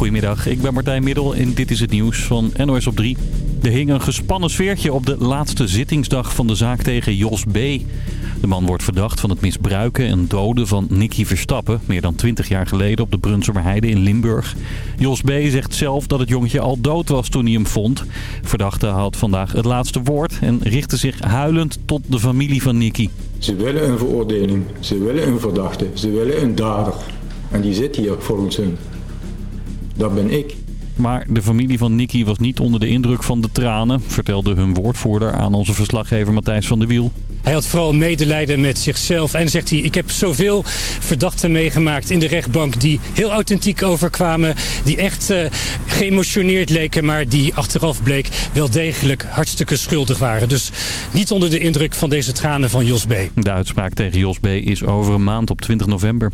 Goedemiddag, ik ben Martijn Middel en dit is het nieuws van NOS op 3. Er hing een gespannen sfeertje op de laatste zittingsdag van de zaak tegen Jos B. De man wordt verdacht van het misbruiken en doden van Nicky Verstappen... meer dan 20 jaar geleden op de Brunsumerheide in Limburg. Jos B. zegt zelf dat het jongetje al dood was toen hij hem vond. Verdachte had vandaag het laatste woord en richtte zich huilend tot de familie van Nicky. Ze willen een veroordeling, ze willen een verdachte, ze willen een dader. En die zit hier volgens hun. Dat ben ik. Maar de familie van Nicky was niet onder de indruk van de tranen, vertelde hun woordvoerder aan onze verslaggever Matthijs van der Wiel. Hij had vooral medelijden met zichzelf en zegt hij, ik heb zoveel verdachten meegemaakt in de rechtbank die heel authentiek overkwamen, die echt uh, geëmotioneerd leken, maar die achteraf bleek wel degelijk hartstikke schuldig waren. Dus niet onder de indruk van deze tranen van Jos B. De uitspraak tegen Jos B is over een maand op 20 november.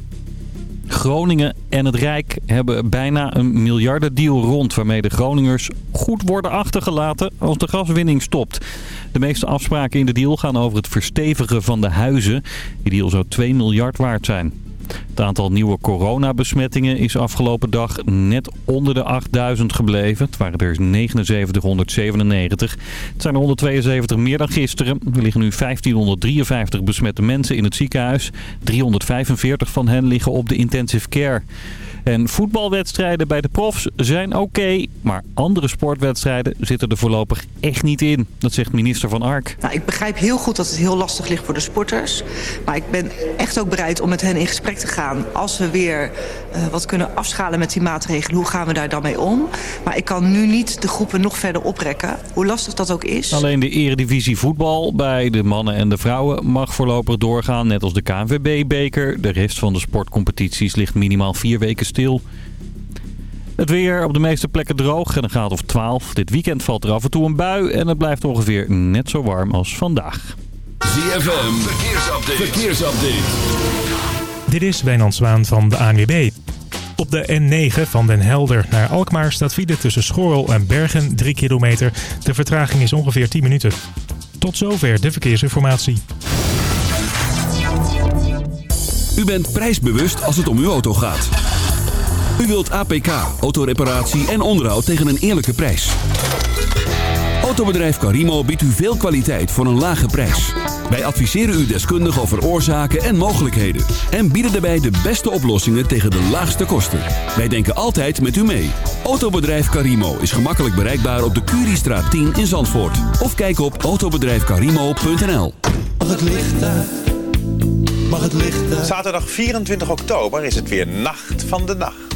Groningen en het Rijk hebben bijna een miljardendeal rond... waarmee de Groningers goed worden achtergelaten als de gaswinning stopt. De meeste afspraken in de deal gaan over het verstevigen van de huizen. Die deal zou 2 miljard waard zijn. Het aantal nieuwe coronabesmettingen is afgelopen dag net onder de 8000 gebleven. Het waren er 7997. Het zijn er 172 meer dan gisteren. Er liggen nu 1553 besmette mensen in het ziekenhuis. 345 van hen liggen op de intensive care. En voetbalwedstrijden bij de profs zijn oké, maar andere sportwedstrijden zitten er voorlopig echt niet in. Dat zegt minister Van Ark. Nou, ik begrijp heel goed dat het heel lastig ligt voor de sporters. Maar ik ben echt ook bereid om met hen in gesprek te gaan. Als we weer uh, wat kunnen afschalen met die maatregelen, hoe gaan we daar dan mee om? Maar ik kan nu niet de groepen nog verder oprekken, hoe lastig dat ook is. Alleen de eredivisie voetbal bij de mannen en de vrouwen mag voorlopig doorgaan, net als de KNVB-beker. De rest van de sportcompetities ligt minimaal vier weken stil stil. Het weer op de meeste plekken droog en een graad of 12. Dit weekend valt er af en toe een bui en het blijft ongeveer net zo warm als vandaag. ZFM, verkeersupdate. verkeersupdate. Dit is Wijnand Zwaan van de ANWB. Op de N9 van Den Helder naar Alkmaar staat file tussen Schorrel en Bergen 3 kilometer. De vertraging is ongeveer 10 minuten. Tot zover de verkeersinformatie. U bent prijsbewust als het om uw auto gaat. U wilt APK, autoreparatie en onderhoud tegen een eerlijke prijs. Autobedrijf Carimo biedt u veel kwaliteit voor een lage prijs. Wij adviseren u deskundig over oorzaken en mogelijkheden. En bieden daarbij de beste oplossingen tegen de laagste kosten. Wij denken altijd met u mee. Autobedrijf Carimo is gemakkelijk bereikbaar op de Curiestraat 10 in Zandvoort. Of kijk op autobedrijfcarimo.nl Mag het licht uit? Mag het licht uit? Zaterdag 24 oktober is het weer Nacht van de Nacht.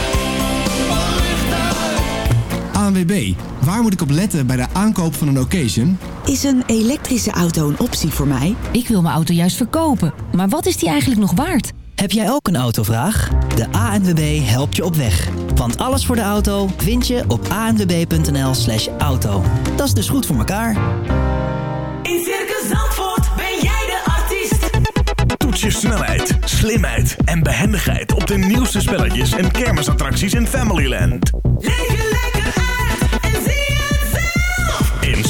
ANWB, waar moet ik op letten bij de aankoop van een occasion? Is een elektrische auto een optie voor mij? Ik wil mijn auto juist verkopen, maar wat is die eigenlijk nog waard? Heb jij ook een autovraag? De ANWB helpt je op weg. Want alles voor de auto vind je op anwb.nl slash auto. Dat is dus goed voor elkaar. In Circus Zandvoort ben jij de artiest. Toets je snelheid, slimheid en behendigheid op de nieuwste spelletjes en kermisattracties in Familyland.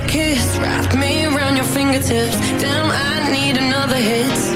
your kiss, wrap me around your fingertips. Damn, I need another hit.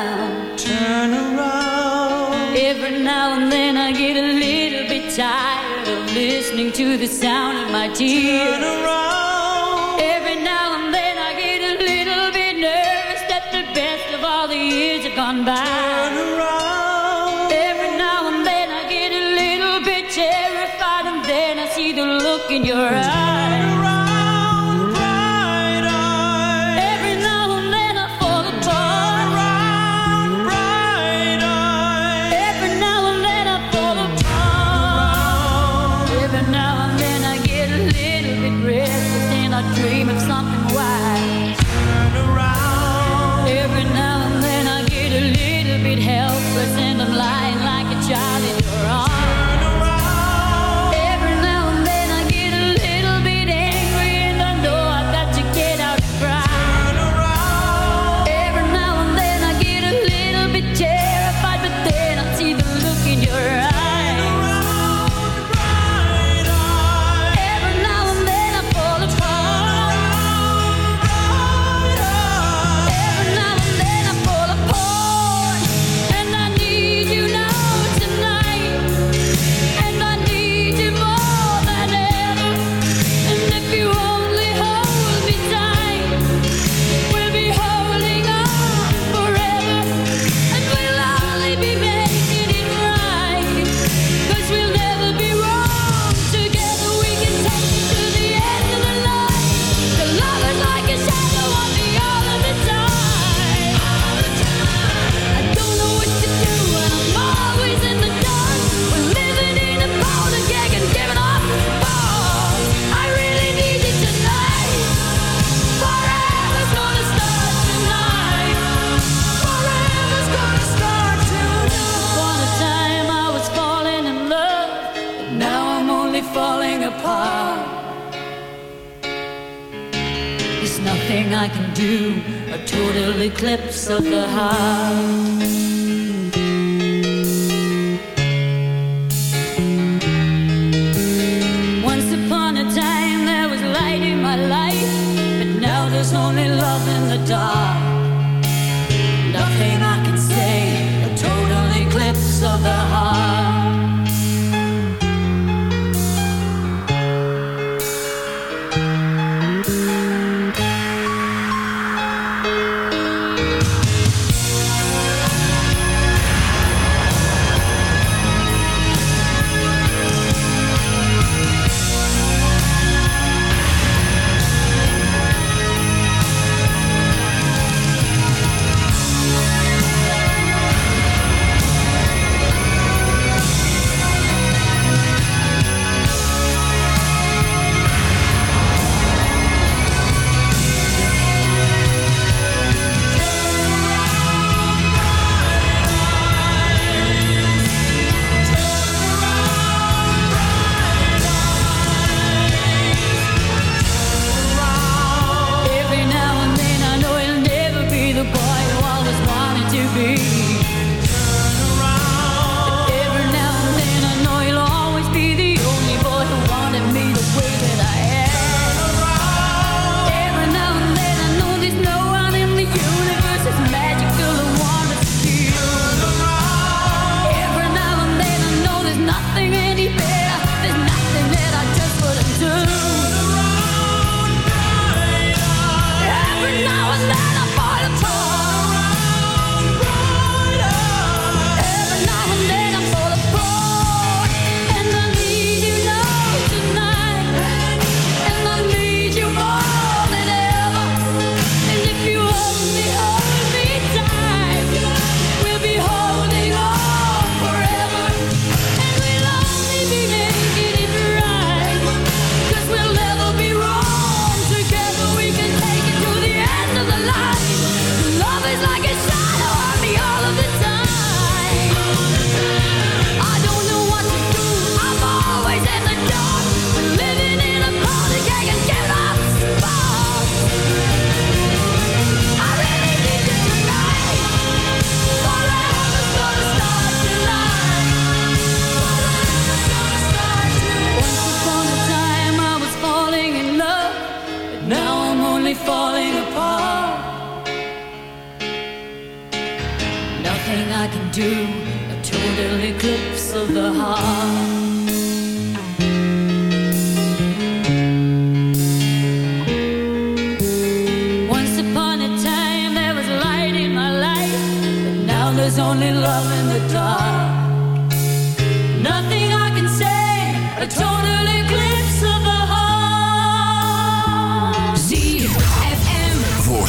in your eyes.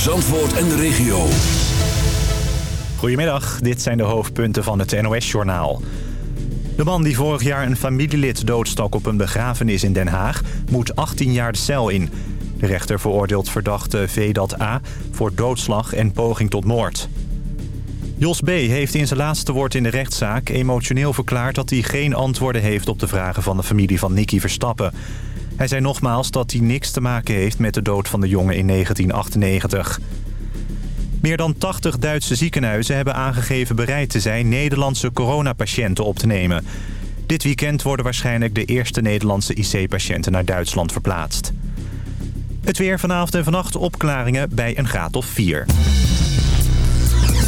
Zandvoort en de regio. Goedemiddag, dit zijn de hoofdpunten van het NOS-journaal. De man die vorig jaar een familielid doodstak op een begrafenis in Den Haag... moet 18 jaar de cel in. De rechter veroordeelt verdachte Vedat A. voor doodslag en poging tot moord. Jos B. heeft in zijn laatste woord in de rechtszaak emotioneel verklaard... dat hij geen antwoorden heeft op de vragen van de familie van Nicky Verstappen. Hij zei nogmaals dat hij niks te maken heeft met de dood van de jongen in 1998. Meer dan 80 Duitse ziekenhuizen hebben aangegeven bereid te zijn... Nederlandse coronapatiënten op te nemen. Dit weekend worden waarschijnlijk de eerste Nederlandse IC-patiënten naar Duitsland verplaatst. Het weer vanavond en vannacht opklaringen bij een graad of 4.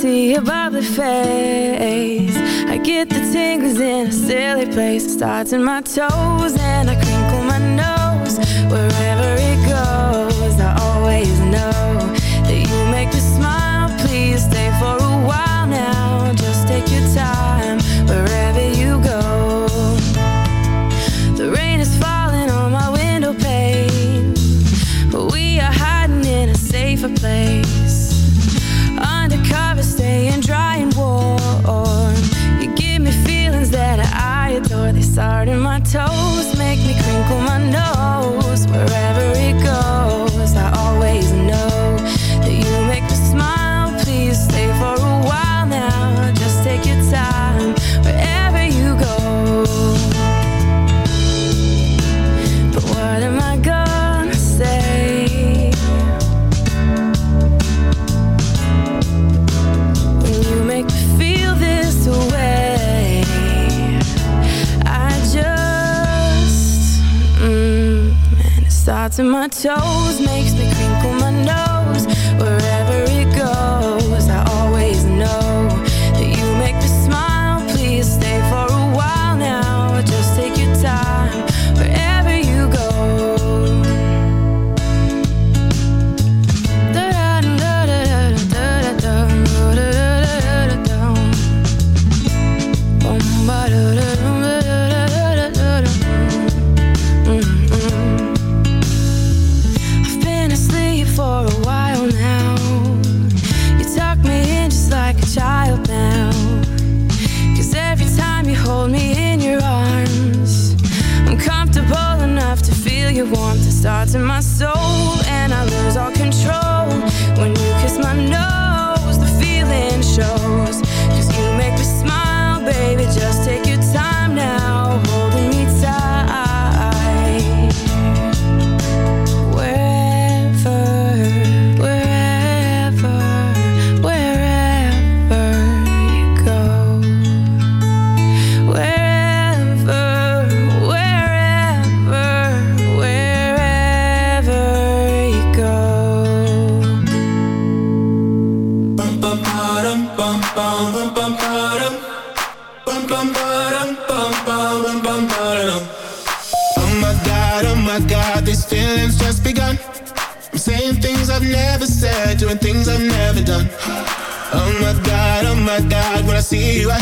see your bubbly face, I get the tingles in a silly place. Starts in my toes and I crinkle my nose. Wherever it goes, I always know that you make me smile. Please stay for a while now. Just take your time to my toes makes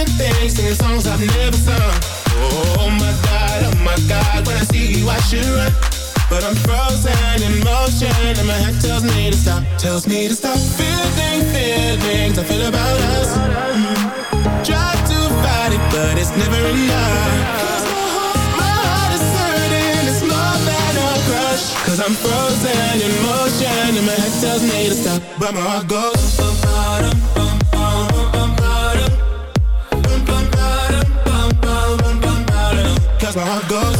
hiding things, singing songs I've never sung. Oh my God, oh my God, when I see you I should run. But I'm frozen in motion and my head tells me to stop, tells me to stop feeling feelings I feel about us. Try to fight it, but it's never enough. Cause My heart my heart is hurting, it's more than a crush. Cause I'm frozen in motion and my head tells me to stop, but my heart goes. Up that's where I go.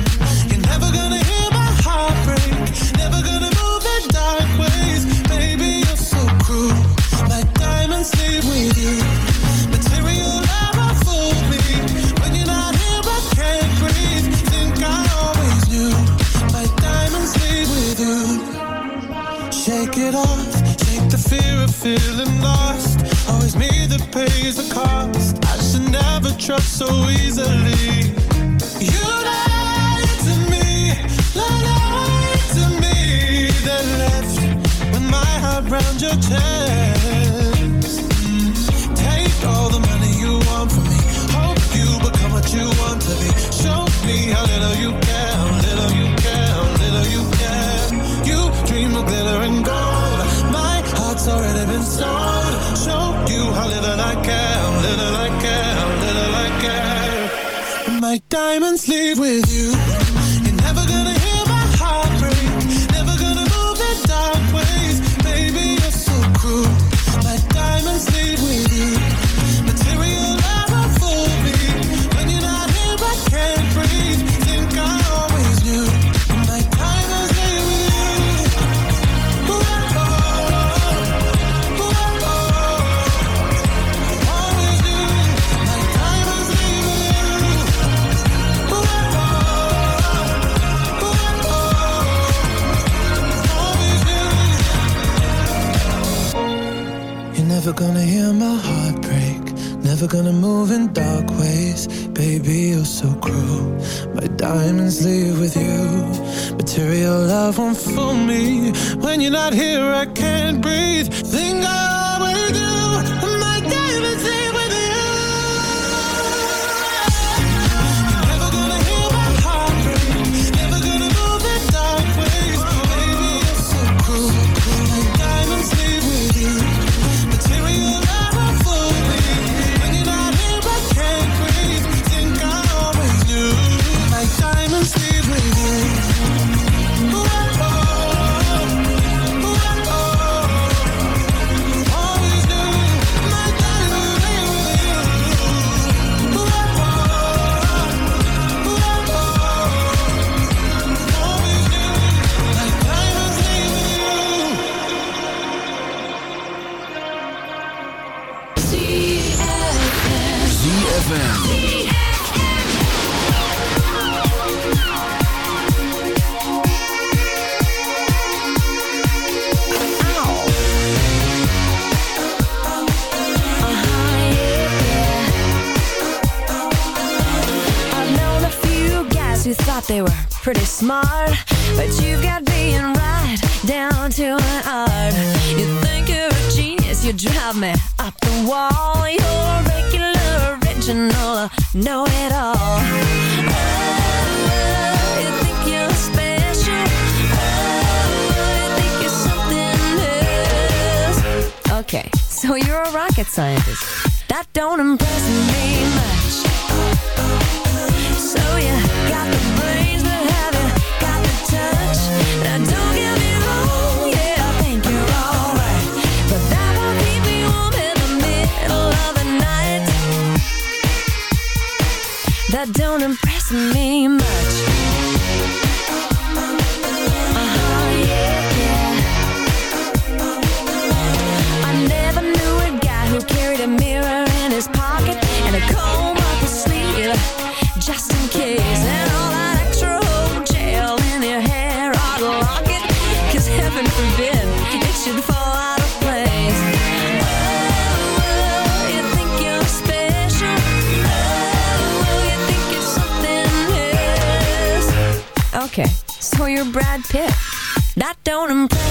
you're Brad Pitt. That don't impress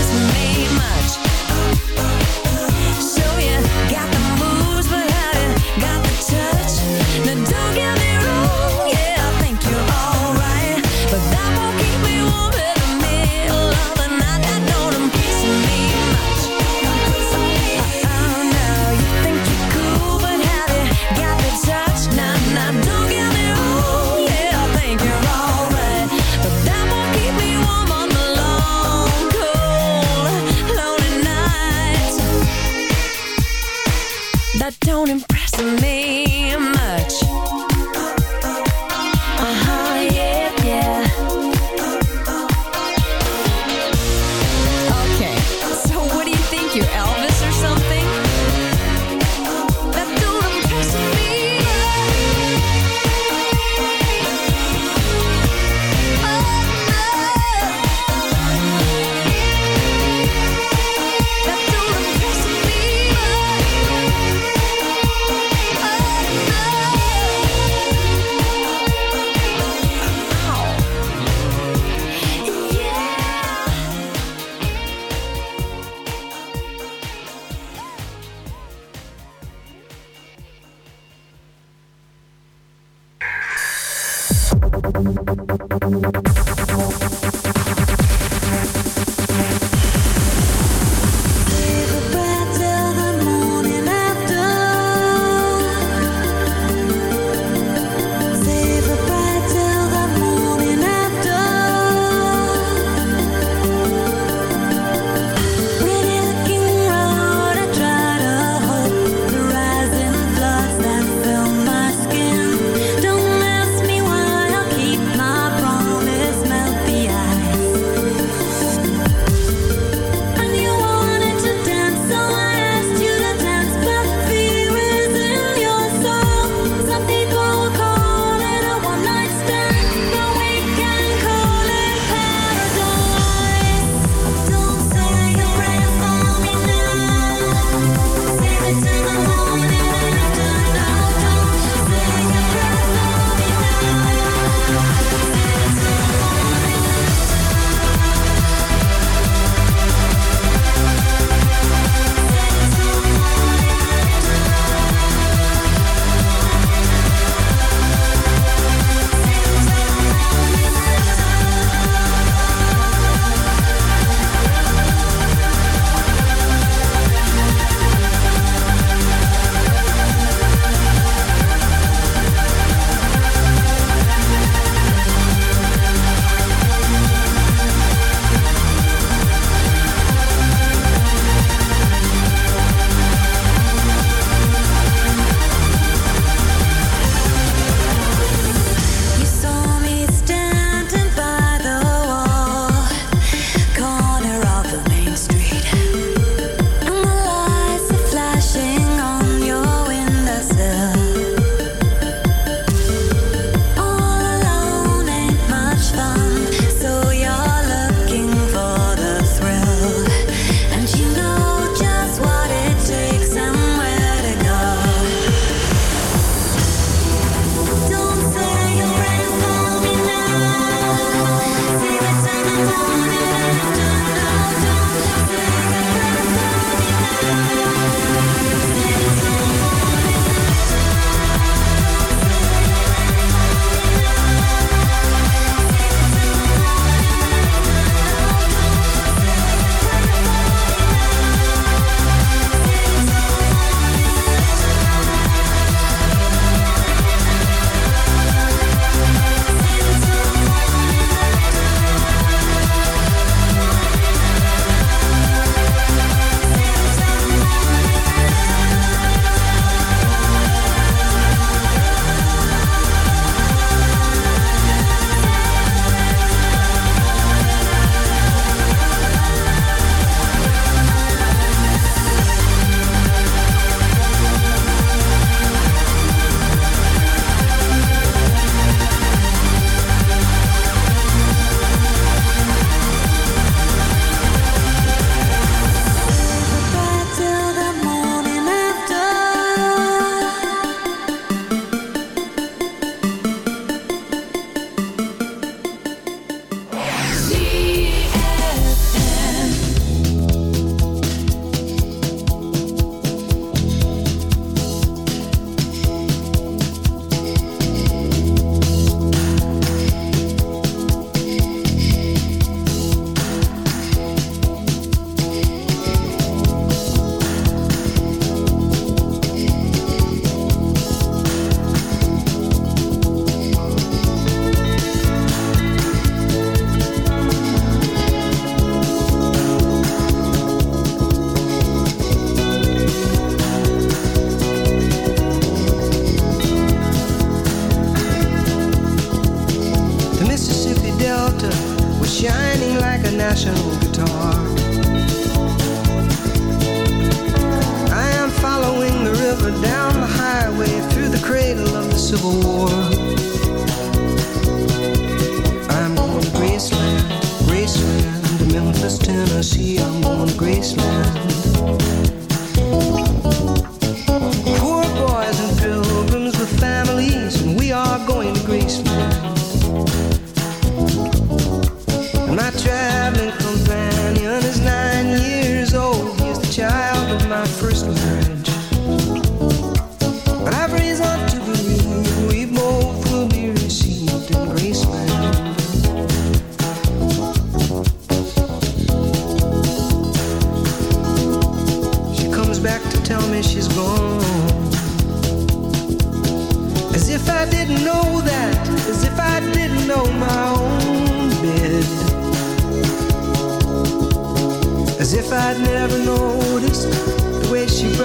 Memphis, Tennessee. I'm going to Graceland.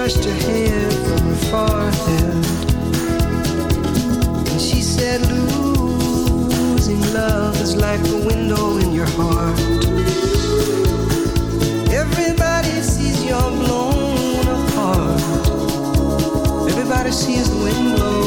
Washed her hair from her forehead. And she said, losing love is like a window in your heart. Everybody sees you're blown apart. Everybody sees the wind blow.